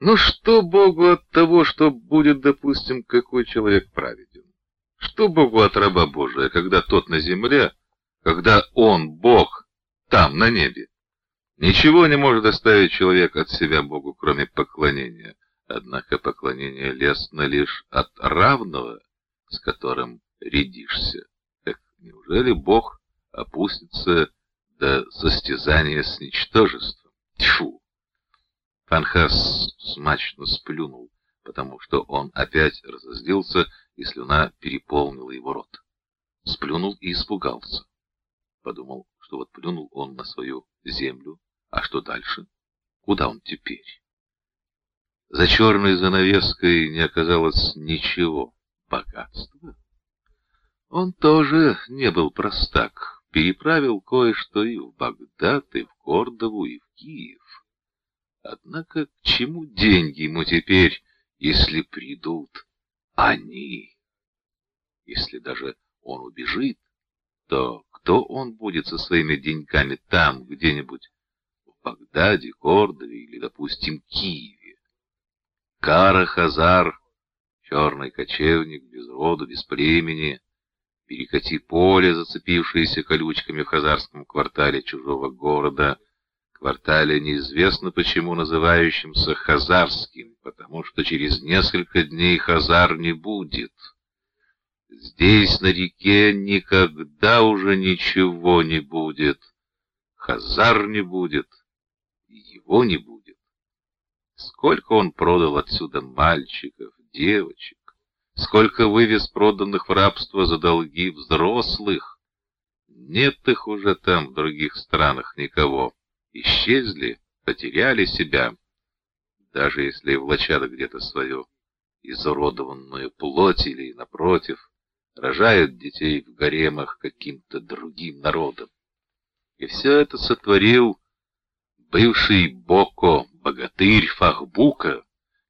Ну что Богу от того, что будет, допустим, какой человек праведен? Что Богу от раба Божия, когда тот на земле, когда он, Бог, там, на небе? Ничего не может оставить человек от себя Богу, кроме поклонения. Однако поклонение лестно лишь от равного, с которым рядишься. Так неужели Бог опустится до состязания с ничтожеством? Тьфу! Фанхас смачно сплюнул, потому что он опять разозлился, и слюна переполнила его рот. Сплюнул и испугался. Подумал, что вот плюнул он на свою землю, а что дальше? Куда он теперь? За черной занавеской не оказалось ничего. Богатства? Он тоже не был простак. Переправил кое-что и в Багдад, и в Кордову, и в Киев. Однако к чему деньги ему теперь, если придут они? Если даже он убежит, то кто он будет со своими деньгами там, где-нибудь в Багдаде, Кордове или, допустим, Киеве? Кара Хазар, черный кочевник, без роду, без племени, перекати поле, зацепившееся колючками в хазарском квартале чужого города, квартале неизвестно почему называющимся Хазарским, потому что через несколько дней Хазар не будет. Здесь на реке никогда уже ничего не будет. Хазар не будет, его не будет. Сколько он продал отсюда мальчиков, девочек, сколько вывез проданных в рабство за долги взрослых. Нет их уже там в других странах никого исчезли, потеряли себя, даже если влачат где-то свою изуродованную плоть или, напротив, рожают детей в гаремах каким-то другим народом. И все это сотворил бывший Боко, богатырь Фахбука,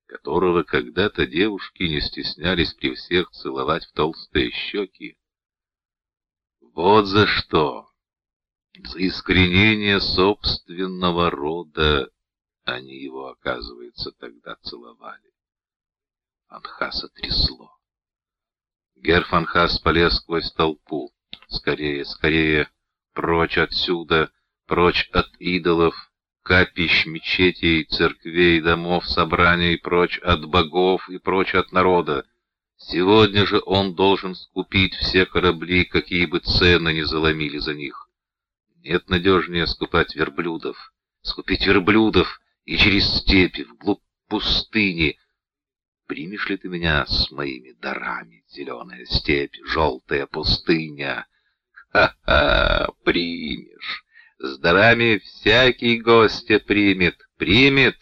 которого когда-то девушки не стеснялись при всех целовать в толстые щеки. Вот за что! Искоренение собственного рода они его, оказывается, тогда целовали. Фанхаса трясло. Гер Фанхас полез сквозь толпу. Скорее, скорее, прочь отсюда, прочь от идолов, капищ, мечетей, церквей, домов, собраний, прочь от богов и прочь от народа. Сегодня же он должен скупить все корабли, какие бы цены ни заломили за них. Нет надежнее скупать верблюдов. Скупить верблюдов и через степи, вглубь пустыни. Примешь ли ты меня с моими дарами, зеленая степь, желтая пустыня? Ха-ха, примешь. С дарами всякий гостя примет, примет.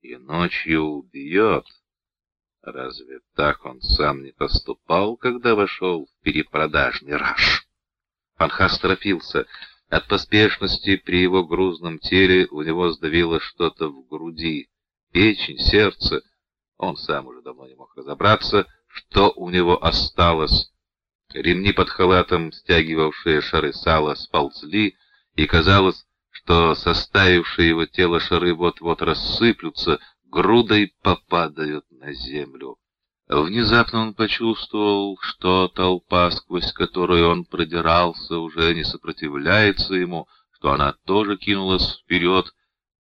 И ночью убьет. Разве так он сам не поступал, когда вошел в перепродажный раж? Панхас торопился. От поспешности при его грузном теле у него сдавило что-то в груди. Печень, сердце. Он сам уже давно не мог разобраться, что у него осталось. Ремни под халатом, стягивавшие шары сала, сползли, и казалось, что составившие его тело шары вот-вот рассыплются, грудой попадают на землю. Внезапно он почувствовал, что толпа, сквозь которую он продирался, уже не сопротивляется ему, что она тоже кинулась вперед,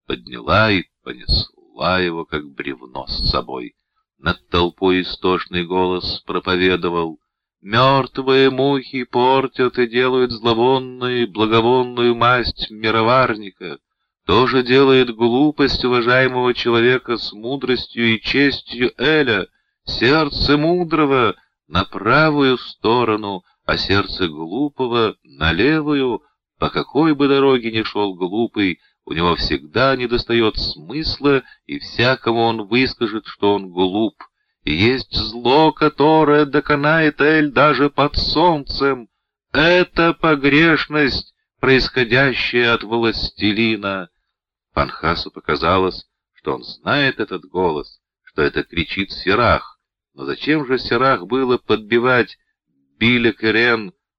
подняла и понесла его, как бревно с собой. Над толпой истошный голос проповедовал «Мертвые мухи портят и делают зловонную, благовонную масть мироварника». Тоже делает глупость уважаемого человека с мудростью и честью Эля — Сердце мудрого на правую сторону, а сердце глупого на левую. По какой бы дороге ни шел глупый, у него всегда недостает смысла, и всякому он выскажет, что он глуп. И есть зло, которое доконает Эль даже под солнцем. Это погрешность, происходящая от властелина. Панхасу показалось, что он знает этот голос, что это кричит Сирах. Но зачем же Серах было подбивать Биля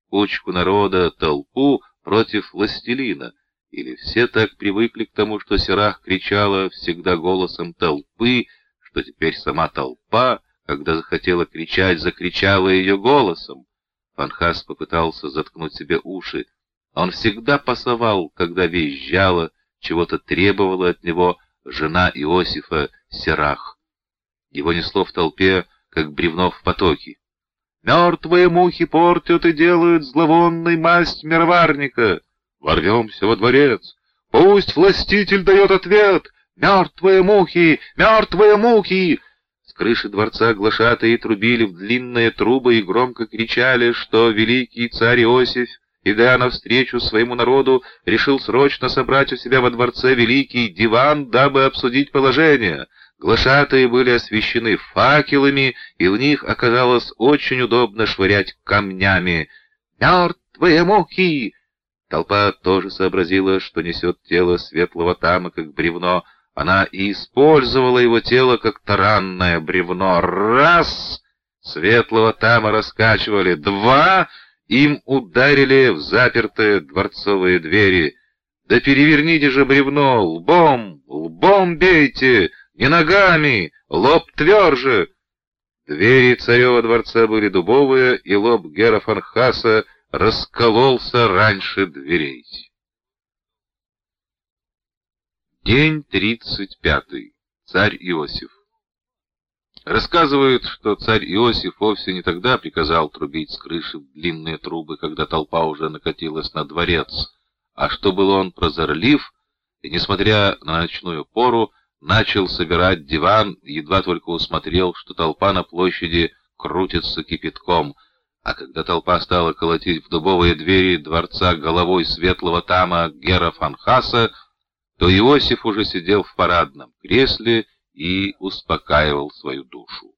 кучку народа, толпу против властелина? Или все так привыкли к тому, что Серах кричала всегда голосом толпы, что теперь сама толпа, когда захотела кричать, закричала ее голосом. Фанхас попытался заткнуть себе уши. Он всегда пасовал, когда визжала, чего-то требовала от него жена Иосифа Серах. Его несло в толпе, как бревно в потоке. «Мертвые мухи портят и делают зловонной масть мироварника!» Ворвемся во дворец. Пусть властитель дает ответ. Мертвые мухи! Мертвые мухи! С крыши дворца глашатые трубили в длинные трубы и громко кричали, что великий царь Иосиф, идя навстречу своему народу, решил срочно собрать у себя во дворце великий диван, дабы обсудить положение. Глашатые были освещены факелами, и в них оказалось очень удобно швырять камнями. «Мертвые мухи! Толпа тоже сообразила, что несет тело светлого тама, как бревно. Она и использовала его тело, как таранное бревно. Раз! Светлого тама раскачивали. Два! Им ударили в запертые дворцовые двери. Да переверните же бревно! Лбом! Лбом бейте! Не ногами! Лоб тверже! Двери царева дворца были дубовые, и лоб Гера Фанхаса раскололся раньше дверей. День тридцать пятый. Царь Иосиф. Рассказывают, что царь Иосиф вовсе не тогда приказал трубить с крыши длинные трубы, когда толпа уже накатилась на дворец, а что был он прозорлив, и, несмотря на ночную пору, начал собирать диван, едва только усмотрел, что толпа на площади крутится кипятком — а когда толпа стала колотить в дубовые двери дворца головой светлого тама Гера Фанхаса, то Иосиф уже сидел в парадном кресле и успокаивал свою душу.